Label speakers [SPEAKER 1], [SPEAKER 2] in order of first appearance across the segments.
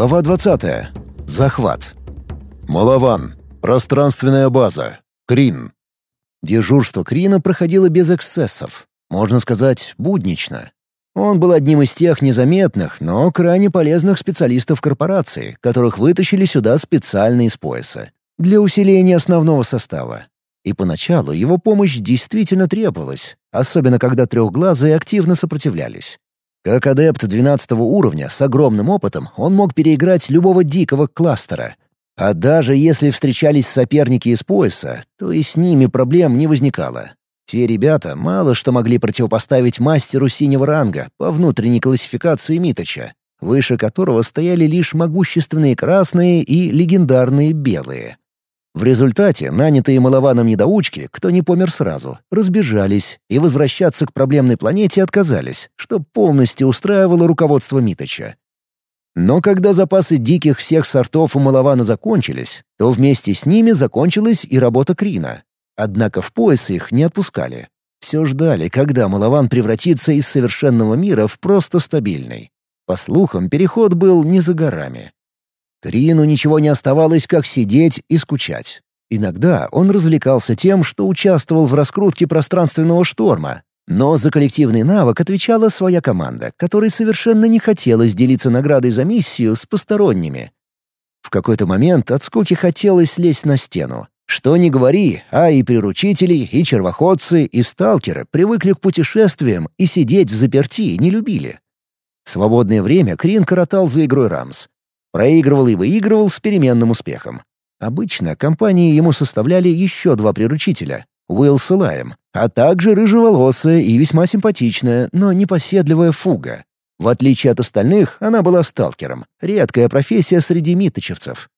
[SPEAKER 1] Глава 20. Захват. Малаван. Пространственная база. Крин. Дежурство Крина проходило без эксцессов. Можно сказать, буднично. Он был одним из тех незаметных, но крайне полезных специалистов корпорации, которых вытащили сюда специально из пояса. Для усиления основного состава. И поначалу его помощь действительно требовалась, особенно когда трехглазые активно сопротивлялись. Как адепт 12 уровня с огромным опытом он мог переиграть любого дикого кластера. А даже если встречались соперники из пояса, то и с ними проблем не возникало. Те ребята мало что могли противопоставить мастеру синего ранга по внутренней классификации Миточа, выше которого стояли лишь могущественные красные и легендарные белые. В результате нанятые малованом недоучки, кто не помер сразу, разбежались и возвращаться к проблемной планете отказались, что полностью устраивало руководство Миточа. Но когда запасы диких всех сортов у Малавана закончились, то вместе с ними закончилась и работа Крина. Однако в пояс их не отпускали. Все ждали, когда Малаван превратится из совершенного мира в просто стабильный. По слухам, переход был не за горами. Крину ничего не оставалось, как сидеть и скучать. Иногда он развлекался тем, что участвовал в раскрутке пространственного шторма, но за коллективный навык отвечала своя команда, которой совершенно не хотелось делиться наградой за миссию с посторонними. В какой-то момент от скуки хотелось лезть на стену. Что ни говори, а и приручители, и червоходцы, и сталкеры привыкли к путешествиям и сидеть в заперти не любили. Свободное время Крин коротал за игрой Рамс. Проигрывал и выигрывал с переменным успехом. Обычно компании ему составляли еще два приручителя — Уилл с а также рыжеволосая и весьма симпатичная, но непоседливая Фуга. В отличие от остальных, она была сталкером, редкая профессия среди миточевцев.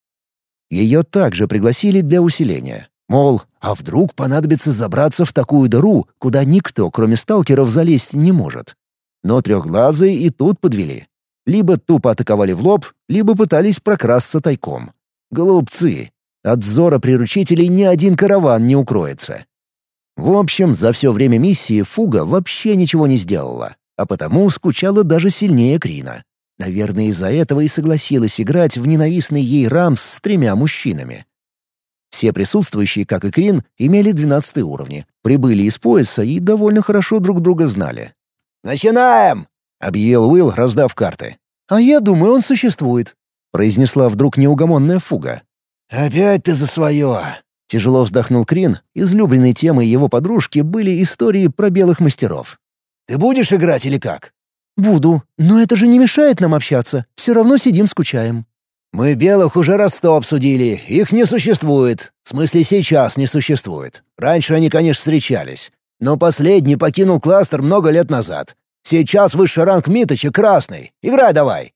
[SPEAKER 1] Ее также пригласили для усиления. Мол, а вдруг понадобится забраться в такую дыру, куда никто, кроме сталкеров, залезть не может. Но трехглазые и тут подвели. Либо тупо атаковали в лоб, либо пытались прокрасться тайком. Голубцы. От взора приручителей ни один караван не укроется. В общем, за все время миссии Фуга вообще ничего не сделала, а потому скучала даже сильнее Крина. Наверное, из-за этого и согласилась играть в ненавистный ей Рамс с тремя мужчинами. Все присутствующие, как и Крин, имели 12 уровни, прибыли из пояса и довольно хорошо друг друга знали.
[SPEAKER 2] «Начинаем!»
[SPEAKER 1] Объявил Уилл, раздав карты.
[SPEAKER 3] «А я думаю, он существует», —
[SPEAKER 1] произнесла вдруг неугомонная фуга.
[SPEAKER 2] «Опять ты за свое!»
[SPEAKER 1] Тяжело вздохнул Крин. Излюбленной темой его подружки были истории про белых мастеров.
[SPEAKER 2] «Ты будешь играть или как?»
[SPEAKER 3] «Буду. Но это же не мешает нам общаться. Все равно сидим, скучаем».
[SPEAKER 2] «Мы белых уже раз сто обсудили. Их не существует. В смысле, сейчас не существует. Раньше они, конечно, встречались. Но последний покинул кластер много лет назад. Сейчас высший ранг Миточа красный. Играй давай!»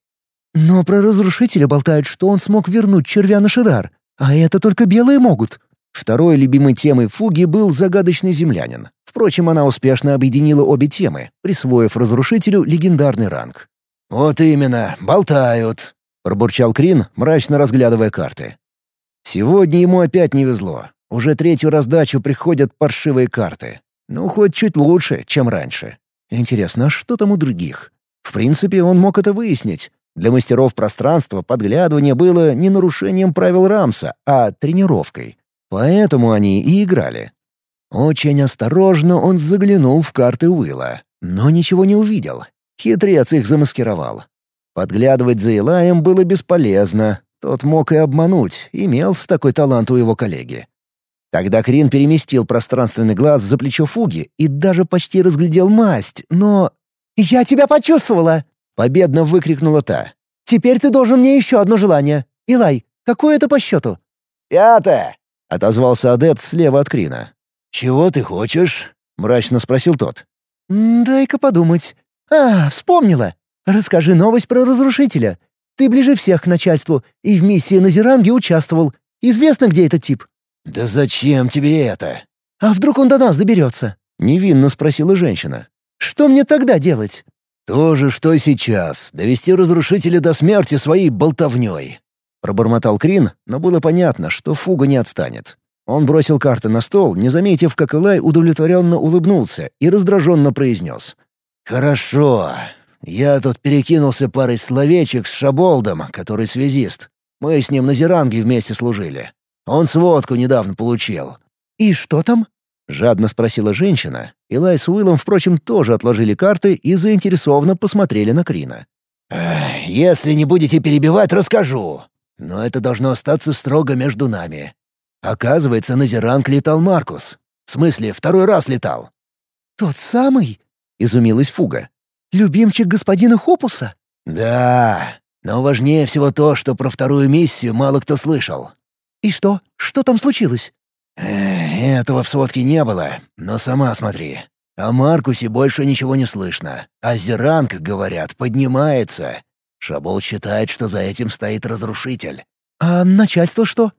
[SPEAKER 3] «Но про разрушителя болтают, что он смог вернуть червя на Шидар. А это только белые могут».
[SPEAKER 1] Второй любимой темой Фуги был загадочный землянин. Впрочем, она успешно объединила обе темы, присвоив разрушителю легендарный ранг.
[SPEAKER 2] «Вот именно, болтают», — пробурчал Крин, мрачно разглядывая карты.
[SPEAKER 1] Сегодня ему опять не везло. Уже третью раздачу приходят паршивые карты. Ну, хоть чуть лучше, чем раньше. Интересно, а что там у других? В принципе, он мог это выяснить. Для мастеров пространства подглядывание было не нарушением правил Рамса, а тренировкой. Поэтому они и играли. Очень осторожно он заглянул в карты Уилла, но ничего не увидел. Хитрец их замаскировал. Подглядывать за Илаем было бесполезно. Тот мог и обмануть, имелся такой талант у его коллеги. Тогда Крин переместил пространственный глаз за плечо Фуги и даже почти разглядел масть, но...
[SPEAKER 3] «Я тебя почувствовала!»
[SPEAKER 1] — победно выкрикнула та.
[SPEAKER 3] «Теперь ты должен мне еще одно желание. Илай, какое это по счету?»
[SPEAKER 2] «Пятое!»
[SPEAKER 1] — отозвался адепт слева от Крина.
[SPEAKER 2] «Чего ты хочешь?» — мрачно спросил тот.
[SPEAKER 3] «Дай-ка подумать. А, вспомнила. Расскажи новость про разрушителя. Ты ближе всех к начальству и в миссии на Зеранге участвовал. Известно, где этот тип?»
[SPEAKER 2] «Да зачем тебе это?»
[SPEAKER 3] «А вдруг он до нас доберется?»
[SPEAKER 1] — невинно спросила женщина.
[SPEAKER 3] «Что мне тогда делать?»
[SPEAKER 2] «То же, что и сейчас. Довести разрушителя до смерти своей болтовней».
[SPEAKER 1] Пробормотал Крин, но было понятно, что фуга не отстанет. Он бросил карты на стол, не заметив, как Элай удовлетворенно улыбнулся и раздраженно произнес.
[SPEAKER 2] «Хорошо. я тут перекинулся парой словечек с Шаболдом, который связист. Мы с ним на Зеранге вместе служили. Он сводку недавно получил».
[SPEAKER 3] «И что там?» — жадно спросила женщина. Илай с Уиллом, впрочем, тоже отложили карты и заинтересованно посмотрели на Крина.
[SPEAKER 2] «Если не будете перебивать, расскажу. Но это должно остаться строго между нами. Оказывается, на Зеранг летал Маркус. В смысле, второй раз летал».
[SPEAKER 3] «Тот самый?» — изумилась Фуга. «Любимчик господина Хопуса?»
[SPEAKER 2] «Да, но важнее всего то, что про вторую миссию мало кто слышал».
[SPEAKER 3] «И что? Что там случилось?»
[SPEAKER 2] «Этого в сводке не было, но сама смотри. О Маркусе больше ничего не слышно. А Зеранг, говорят, поднимается. Шабол считает, что за этим стоит разрушитель.
[SPEAKER 3] А начальство что?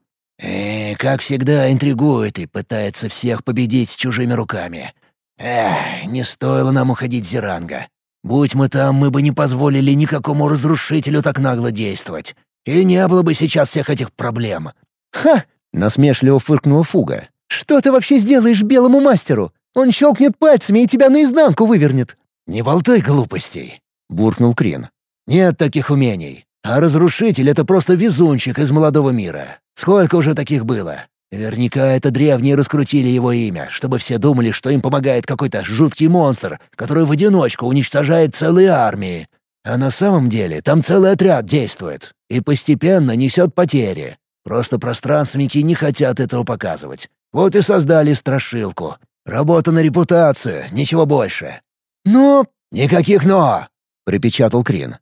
[SPEAKER 2] И, как всегда, интригует и пытается всех победить чужими руками. Эх, не стоило нам уходить Зеранга. Будь мы там, мы бы не позволили никакому разрушителю так нагло действовать. И не было бы сейчас всех этих проблем.
[SPEAKER 3] «Ха!» — насмешливо фыркнула Фуга. «Что ты вообще сделаешь белому мастеру? Он щелкнет пальцами и тебя наизнанку вывернет».
[SPEAKER 2] «Не болтай глупостей», — буркнул Крин. «Нет таких умений. А разрушитель — это просто везунчик из молодого мира. Сколько уже таких было? Наверняка это древние раскрутили его имя, чтобы все думали, что им помогает какой-то жуткий монстр, который в одиночку уничтожает целые армии. А на самом деле там целый отряд действует и постепенно несет потери. Просто пространственники не хотят этого показывать. Вот и создали страшилку. Работа на репутацию, ничего больше.
[SPEAKER 3] Но...
[SPEAKER 2] Никаких «но», — припечатал Крин.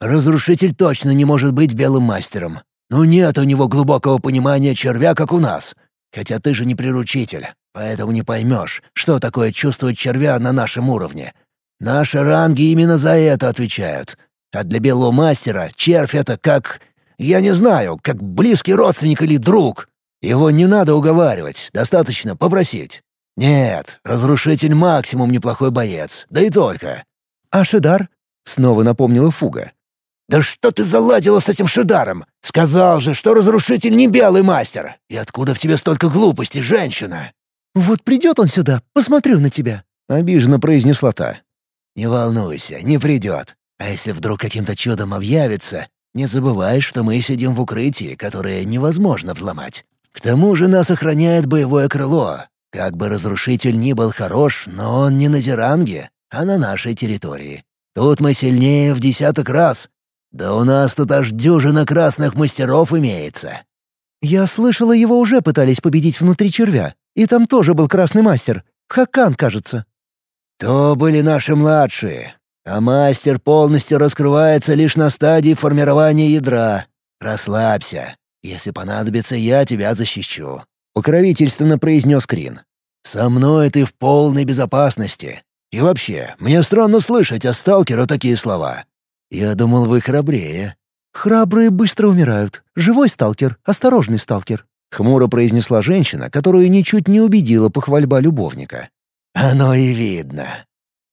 [SPEAKER 2] Разрушитель точно не может быть белым мастером. Ну нет у него глубокого понимания червя, как у нас. Хотя ты же не приручитель, поэтому не поймешь, что такое чувствовать червя на нашем уровне. Наши ранги именно за это отвечают. А для белого мастера червь — это как... Я не знаю, как близкий родственник или друг. Его не надо уговаривать, достаточно попросить. «Нет, разрушитель максимум неплохой боец, да и только».
[SPEAKER 3] «А Шидар?» — снова напомнила Фуга.
[SPEAKER 2] «Да что ты заладила с этим Шидаром? Сказал же, что разрушитель не белый мастер. И откуда в тебе столько глупости, женщина?»
[SPEAKER 3] «Вот придет он сюда, посмотрю на тебя», — обиженно произнесла та.
[SPEAKER 2] «Не волнуйся, не придет. А если вдруг каким-то чудом объявится, не забывай, что мы сидим в укрытии, которое невозможно взломать. К тому же нас охраняет боевое крыло, как бы разрушитель ни был хорош, но он не на Зеранге, а на нашей территории. Тут мы сильнее в десяток раз. Да у нас тут аж дюжина красных мастеров имеется».
[SPEAKER 3] «Я слышала, его уже пытались победить внутри червя. И там тоже был красный мастер. Хакан, кажется».
[SPEAKER 2] «То были наши младшие. А мастер полностью раскрывается лишь на стадии формирования ядра. Расслабься. Если понадобится, я тебя защищу покровительственно произнес Крин. «Со мной ты в полной безопасности. И вообще, мне странно слышать о сталкера такие слова. Я думал, вы храбрее».
[SPEAKER 3] «Храбрые быстро умирают. Живой сталкер, осторожный сталкер», — хмуро произнесла женщина, которую ничуть не убедила похвальба любовника.
[SPEAKER 2] «Оно и видно».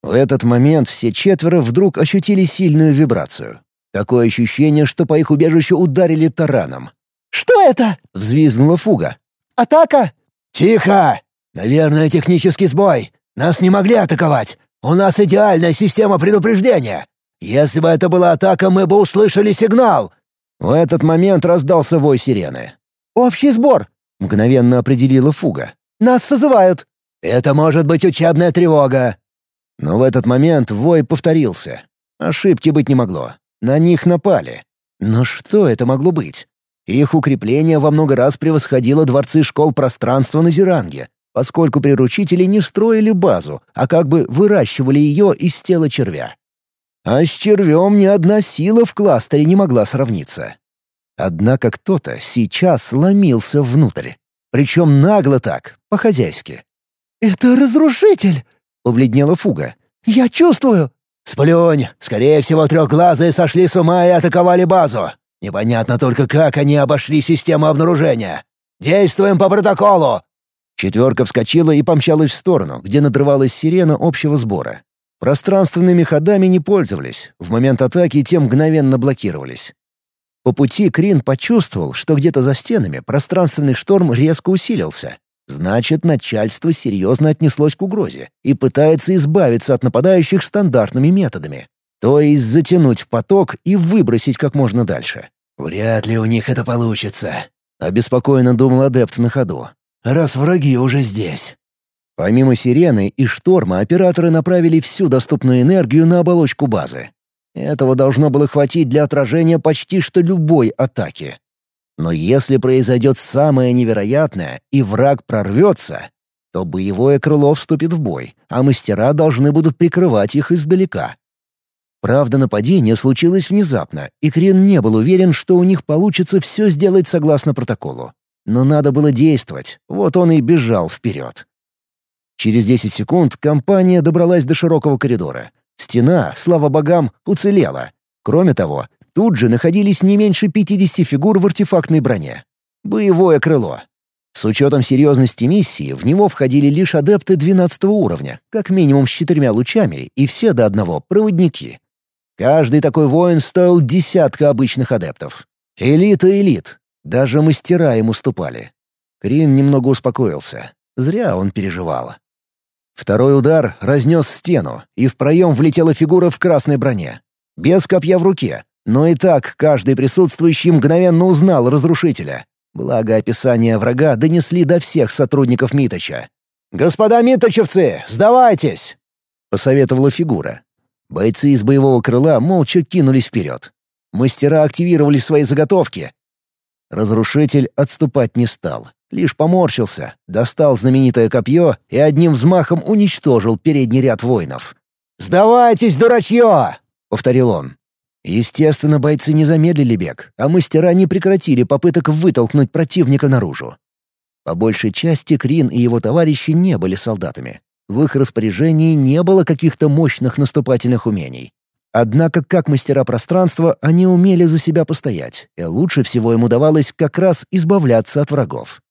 [SPEAKER 1] В этот момент все четверо вдруг ощутили сильную вибрацию. Такое ощущение, что по их убежищу ударили тараном.
[SPEAKER 3] «Что это?»
[SPEAKER 1] — взвизгнула фуга.
[SPEAKER 3] Атака!»
[SPEAKER 2] «Тихо! Наверное, технический сбой. Нас не могли атаковать. У нас идеальная система предупреждения. Если бы это была атака, мы бы услышали сигнал».
[SPEAKER 1] В этот момент раздался вой сирены.
[SPEAKER 3] «Общий сбор!»
[SPEAKER 1] — мгновенно определила фуга.
[SPEAKER 3] «Нас созывают!»
[SPEAKER 2] «Это может быть учебная тревога!»
[SPEAKER 1] Но в этот момент вой повторился. Ошибки быть не могло. На них напали. Но что это могло быть? Их укрепление во много раз превосходило дворцы школ пространства на Зеранге, поскольку приручители не строили базу, а как бы выращивали ее из тела червя. А с червем ни одна сила в кластере не могла сравниться. Однако кто-то сейчас ломился внутрь. Причем нагло так, по-хозяйски.
[SPEAKER 3] «Это разрушитель!» — побледнела Фуга. «Я чувствую!»
[SPEAKER 2] «Сплюнь! Скорее всего, трехглазые сошли с ума и атаковали базу. Непонятно только, как они обошли систему обнаружения. Действуем по протоколу!»
[SPEAKER 1] Четверка вскочила и помчалась в сторону, где надрывалась сирена общего сбора. Пространственными ходами не пользовались, в момент атаки те мгновенно блокировались. По пути Крин почувствовал, что где-то за стенами пространственный шторм резко усилился. Значит, начальство серьезно отнеслось к угрозе и пытается избавиться от нападающих стандартными методами. То есть затянуть в поток и выбросить как можно дальше.
[SPEAKER 2] «Вряд ли у них это получится», —
[SPEAKER 1] обеспокоенно думал адепт на ходу.
[SPEAKER 2] «Раз враги уже здесь».
[SPEAKER 1] Помимо сирены и шторма, операторы направили всю доступную энергию на оболочку базы. Этого должно было хватить для отражения почти что любой атаки. Но если произойдет самое невероятное, и враг прорвется, то боевое крыло вступит в бой, а мастера должны будут прикрывать их издалека. Правда, нападение случилось внезапно, и Крин не был уверен, что у них получится все сделать согласно протоколу. Но надо было действовать, вот он и бежал вперед. Через 10 секунд компания добралась до широкого коридора. Стена, слава богам, уцелела. Кроме того, тут же находились не меньше 50 фигур в артефактной броне. Боевое крыло. С учетом серьезности миссии, в него входили лишь адепты 12 уровня, как минимум с четырьмя лучами, и все до одного — проводники. Каждый такой воин стоил десятка обычных адептов. Элита элит. Даже мастера ему ступали. Крин немного успокоился. Зря он переживал. Второй удар разнес стену, и в проем влетела фигура в красной броне. Без копья в руке, но и так каждый присутствующий мгновенно узнал разрушителя. Благо описания врага донесли до всех сотрудников Миточа. «Господа миточевцы, сдавайтесь!» — посоветовала фигура. Бойцы из боевого крыла молча кинулись вперед. Мастера активировали свои заготовки. Разрушитель отступать не стал. Лишь поморщился, достал знаменитое копье и одним взмахом уничтожил передний ряд воинов. «Сдавайтесь, дурачье!» — повторил он. Естественно, бойцы не замедлили бег, а мастера не прекратили попыток вытолкнуть противника наружу. По большей части Крин и его товарищи не были солдатами. В их распоряжении не было каких-то мощных наступательных умений. Однако, как мастера пространства, они умели за себя постоять, и лучше всего им удавалось как раз избавляться от врагов.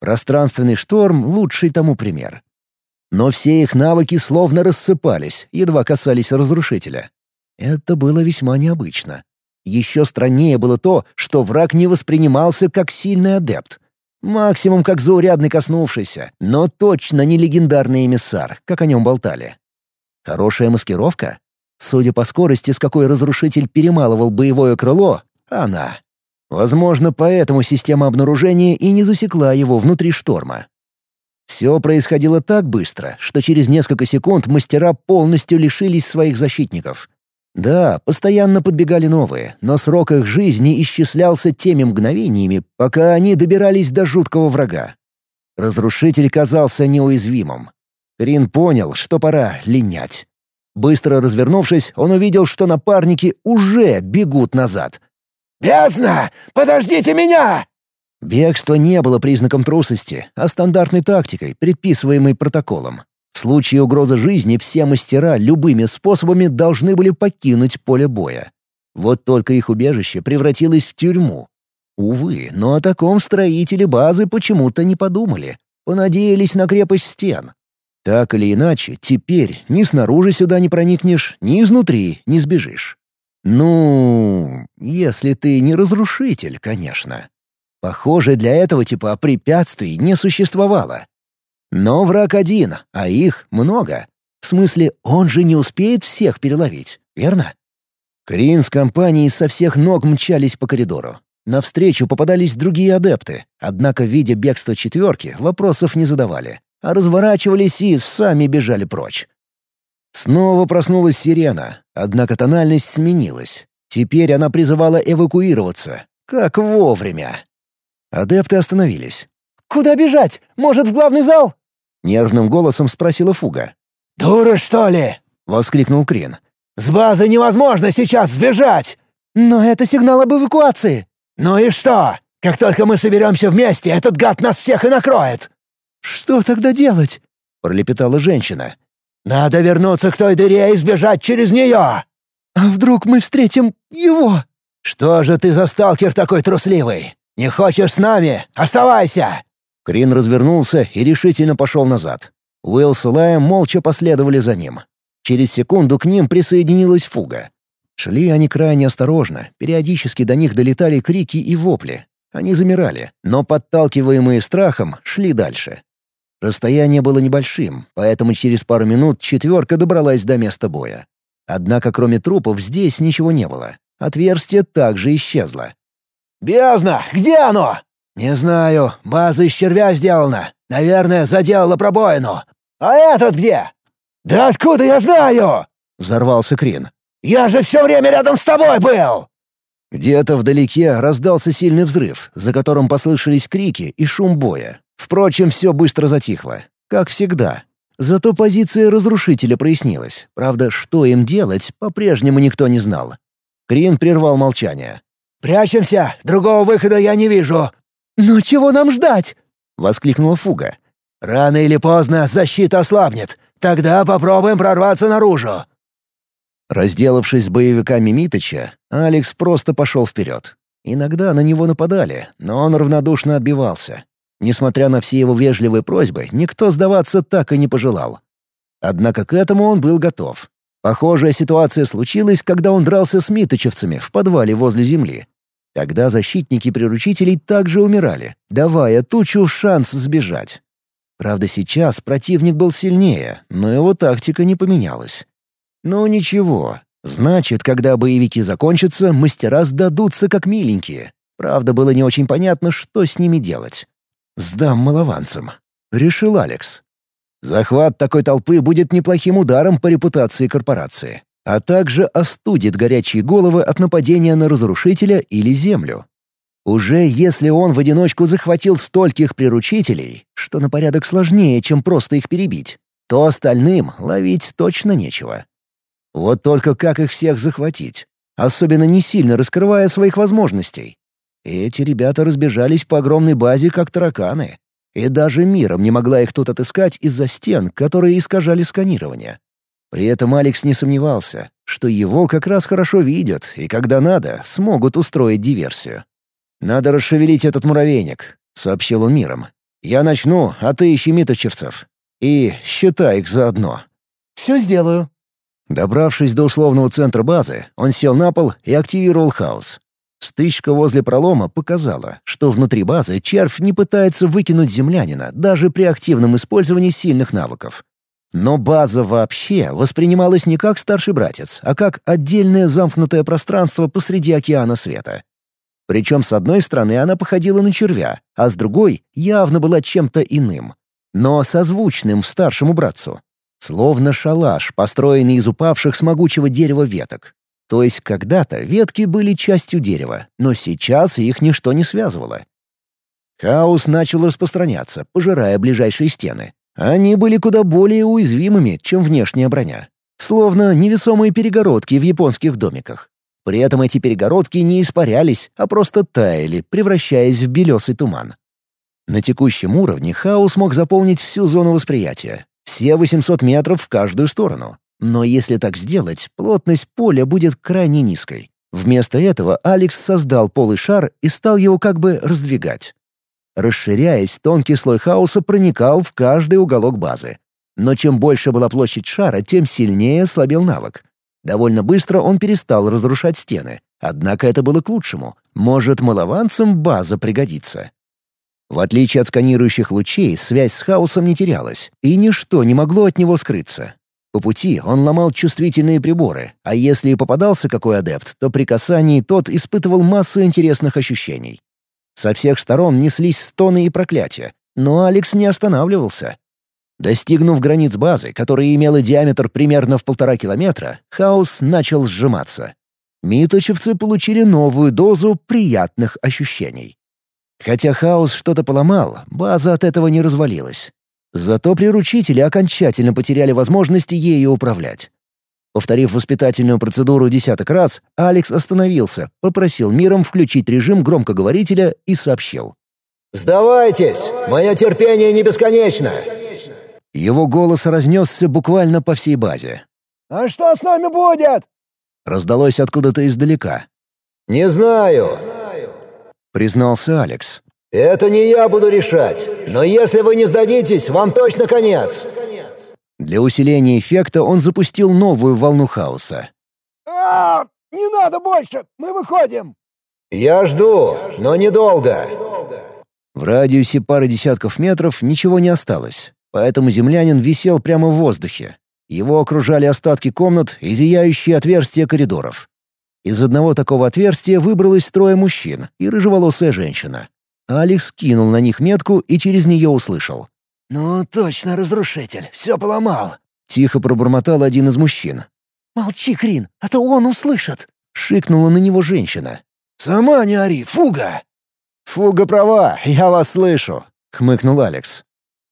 [SPEAKER 1] Пространственный шторм — лучший тому пример. Но все их навыки словно рассыпались, едва касались разрушителя. Это было весьма необычно. Еще страннее было то, что враг не воспринимался как сильный адепт. Максимум как заурядный коснувшийся, но точно не легендарный эмиссар, как о нем болтали. Хорошая маскировка? Судя по скорости, с какой разрушитель перемалывал боевое крыло, она. Возможно, поэтому система обнаружения и не засекла его внутри шторма. Все происходило так быстро, что через несколько секунд мастера полностью лишились своих защитников. Да, постоянно подбегали новые, но срок их жизни исчислялся теми мгновениями, пока они добирались до жуткого врага. Разрушитель казался неуязвимым. Крин понял, что пора линять. Быстро развернувшись, он увидел, что напарники уже бегут назад —
[SPEAKER 2] «Бездна! Подождите меня!»
[SPEAKER 1] Бегство не было признаком трусости, а стандартной тактикой, предписываемой протоколом. В случае угрозы жизни все мастера любыми способами должны были покинуть поле боя. Вот только их убежище превратилось в тюрьму. Увы, но о таком строители базы почему-то не подумали. Понадеялись на крепость стен. Так или иначе, теперь ни снаружи сюда не проникнешь, ни изнутри не сбежишь. Ну, если ты не разрушитель, конечно. Похоже, для этого типа препятствий не существовало. Но враг один, а их много. В смысле, он же не успеет всех переловить, верно? Крин с компанией со всех ног мчались по коридору. Навстречу попадались другие адепты, однако, видя бегство четверки, вопросов не задавали, а разворачивались и сами бежали прочь. Снова проснулась сирена, однако тональность сменилась. Теперь она призывала эвакуироваться. Как вовремя. Адепты остановились.
[SPEAKER 3] «Куда бежать? Может, в главный зал?»
[SPEAKER 1] Нервным голосом спросила Фуга.
[SPEAKER 2] «Дура, что ли?»
[SPEAKER 1] — воскликнул Крин.
[SPEAKER 2] «С базы невозможно сейчас сбежать!»
[SPEAKER 3] «Но это сигнал об эвакуации!»
[SPEAKER 2] «Ну и что? Как только мы соберемся вместе, этот гад нас всех и накроет!»
[SPEAKER 3] «Что тогда делать?»
[SPEAKER 1] — пролепетала женщина.
[SPEAKER 2] Надо вернуться к той дыре и сбежать через нее!» «А
[SPEAKER 3] вдруг мы встретим его?»
[SPEAKER 2] «Что же ты за сталкер такой трусливый? Не хочешь с нами? Оставайся!»
[SPEAKER 1] Крин развернулся и решительно пошел назад. Уилл с Улаем молча последовали за ним. Через секунду к ним присоединилась фуга. Шли они крайне осторожно, периодически до них долетали крики и вопли. Они замирали, но, подталкиваемые страхом, шли дальше. Расстояние было небольшим, поэтому через пару минут четверка добралась до места боя. Однако кроме трупов здесь ничего не было. Отверстие также исчезло.
[SPEAKER 2] «Бездна! Где оно?» «Не знаю. База из червя сделана. Наверное, заделала пробоину. А этот где?» «Да откуда я знаю?» — взорвался Крин. «Я же все время рядом с тобой был!»
[SPEAKER 1] Где-то вдалеке раздался сильный взрыв, за которым послышались крики и шум боя. Впрочем, все быстро затихло. Как всегда. Зато позиция разрушителя прояснилась. Правда, что им делать, по-прежнему никто не знал. Крин прервал молчание.
[SPEAKER 2] «Прячемся! Другого выхода я не вижу!»
[SPEAKER 3] «Но чего нам ждать?»
[SPEAKER 1] — воскликнула Фуга.
[SPEAKER 2] «Рано или поздно защита ослабнет. Тогда попробуем прорваться наружу».
[SPEAKER 1] Разделавшись с боевиками Миточа, Алекс просто пошел вперед. Иногда на него нападали, но он равнодушно отбивался. Несмотря на все его вежливые просьбы, никто сдаваться так и не пожелал. Однако к этому он был готов. Похожая ситуация случилась, когда он дрался с миточевцами в подвале возле земли. Тогда защитники приручителей также умирали, давая Тучу шанс сбежать. Правда, сейчас противник был сильнее, но его тактика не поменялась. Ну ничего. Значит, когда боевики закончатся, мастера сдадутся как миленькие. Правда, было не очень понятно, что с ними делать. «Сдам малованцам», — решил Алекс. Захват такой толпы будет неплохим ударом по репутации корпорации, а также остудит горячие головы от нападения на разрушителя или землю. Уже если он в одиночку захватил стольких приручителей, что на порядок сложнее, чем просто их перебить, то остальным ловить точно нечего. Вот только как их всех захватить? Особенно не сильно раскрывая своих возможностей. Эти ребята разбежались по огромной базе, как тараканы. И даже миром не могла их тут отыскать из-за стен, которые искажали сканирование. При этом Алекс не сомневался, что его как раз хорошо видят и, когда надо, смогут устроить диверсию. «Надо расшевелить этот муравейник», — сообщил он миром. «Я начну, а ты ищи миточевцев. И считай их заодно».
[SPEAKER 3] «Все сделаю»,
[SPEAKER 1] Добравшись до условного центра базы, он сел на пол и активировал хаос. Стычка возле пролома показала, что внутри базы червь не пытается выкинуть землянина даже при активном использовании сильных навыков. Но база вообще воспринималась не как старший братец, а как отдельное замкнутое пространство посреди океана света. Причем с одной стороны она походила на червя, а с другой явно была чем-то иным, но созвучным старшему братцу. Словно шалаш, построенный из упавших с могучего дерева веток. То есть когда-то ветки были частью дерева, но сейчас их ничто не связывало. Хаос начал распространяться, пожирая ближайшие стены. Они были куда более уязвимыми, чем внешняя броня. Словно невесомые перегородки в японских домиках. При этом эти перегородки не испарялись, а просто таяли, превращаясь в белесый туман. На текущем уровне хаос мог заполнить всю зону восприятия, все 800 метров в каждую сторону. Но если так сделать, плотность поля будет крайне низкой. Вместо этого Алекс создал полый шар и стал его как бы раздвигать. Расширяясь, тонкий слой хаоса проникал в каждый уголок базы. Но чем больше была площадь шара, тем сильнее слабел навык. Довольно быстро он перестал разрушать стены. Однако это было к лучшему. Может, малованцам база пригодится. В отличие от сканирующих лучей, связь с хаосом не терялась, и ничто не могло от него скрыться. По пути он ломал чувствительные приборы, а если и попадался какой адепт, то при касании тот испытывал массу интересных ощущений. Со всех сторон неслись стоны и проклятия, но Алекс не останавливался. Достигнув границ базы, которая имела диаметр примерно в полтора километра, хаос начал сжиматься. Миточевцы получили новую дозу приятных ощущений. Хотя хаос что-то поломал, база от этого не развалилась. Зато приручители окончательно потеряли возможности ею управлять. Повторив воспитательную процедуру десяток раз, Алекс остановился, попросил миром включить режим громкоговорителя и сообщил.
[SPEAKER 2] «Сдавайтесь! Мое терпение не бесконечно!»
[SPEAKER 1] Его голос разнесся буквально по всей базе.
[SPEAKER 2] «А что с нами будет?»
[SPEAKER 1] Раздалось откуда-то издалека.
[SPEAKER 2] «Не знаю
[SPEAKER 1] признался Алекс.
[SPEAKER 2] «Это не я буду решать, но если вы не сдадитесь, вам точно конец!»
[SPEAKER 1] Для усиления эффекта он запустил новую волну хаоса.
[SPEAKER 2] а, Не надо больше! Мы выходим!» «Я жду, но недолго!»
[SPEAKER 1] В радиусе пары десятков метров ничего не осталось, поэтому землянин висел прямо в воздухе. Его окружали остатки комнат и зияющие отверстия коридоров. Из одного такого отверстия выбралось трое мужчин и рыжеволосая женщина. Алекс кинул на них метку и через нее услышал.
[SPEAKER 2] «Ну, точно разрушитель, все поломал!»
[SPEAKER 1] Тихо пробормотал один из мужчин.
[SPEAKER 3] «Молчи, Крин, а то он услышит!»
[SPEAKER 1] — шикнула на него женщина.
[SPEAKER 2] «Сама не ори, фуга!»
[SPEAKER 1] «Фуга права, я вас слышу!» — хмыкнул Алекс.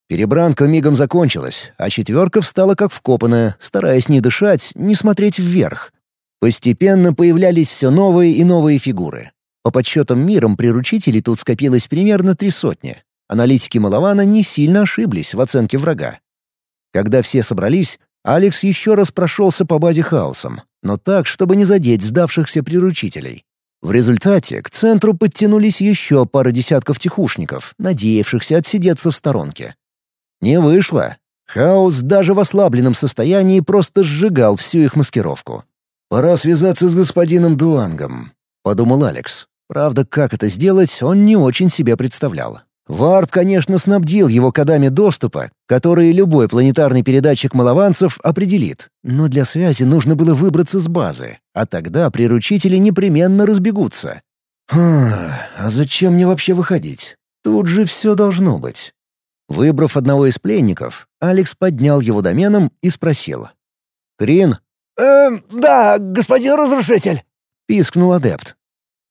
[SPEAKER 1] Перебранка мигом закончилась, а четверка встала как вкопанная, стараясь не дышать, не смотреть вверх. Постепенно появлялись все новые и новые фигуры. По подсчетам миром приручителей тут скопилось примерно три сотни. Аналитики Малавана не сильно ошиблись в оценке врага. Когда все собрались, Алекс еще раз прошелся по базе хаосом, но так, чтобы не задеть сдавшихся приручителей. В результате к центру подтянулись еще пара десятков тихушников, надеявшихся отсидеться в сторонке. Не вышло. Хаос даже в ослабленном состоянии просто сжигал всю их маскировку. «Пора связаться с господином Дуангом», — подумал Алекс. Правда, как это сделать, он не очень себе представлял. Варп, конечно, снабдил его кодами доступа, которые любой планетарный передатчик малованцев определит, но для связи нужно было выбраться с базы, а тогда приручители непременно разбегутся. «А зачем мне вообще выходить? Тут же все должно быть». Выбрав одного из пленников, Алекс поднял его доменом и спросил. «Крин,
[SPEAKER 2] «Э, да, господин разрушитель», —
[SPEAKER 1] пискнул адепт.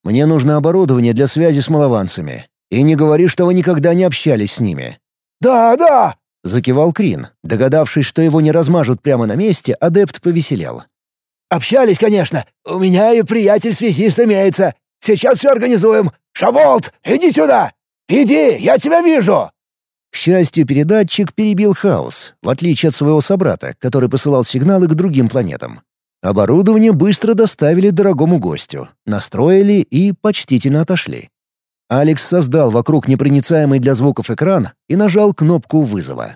[SPEAKER 1] «Мне нужно оборудование для связи с малованцами. И не говори, что вы никогда не общались с ними».
[SPEAKER 2] «Да, да», —
[SPEAKER 1] закивал Крин. Догадавшись, что его не размажут прямо на месте, адепт повеселел.
[SPEAKER 2] «Общались, конечно. У меня и приятель-связист имеется. Сейчас все организуем. Шаболт, иди сюда! Иди, я тебя вижу!»
[SPEAKER 1] К счастью, передатчик перебил хаос, в отличие от своего собрата, который посылал сигналы к другим планетам. Оборудование быстро доставили дорогому гостю, настроили и почтительно отошли. Алекс создал вокруг непроницаемый для звуков экран и нажал кнопку вызова.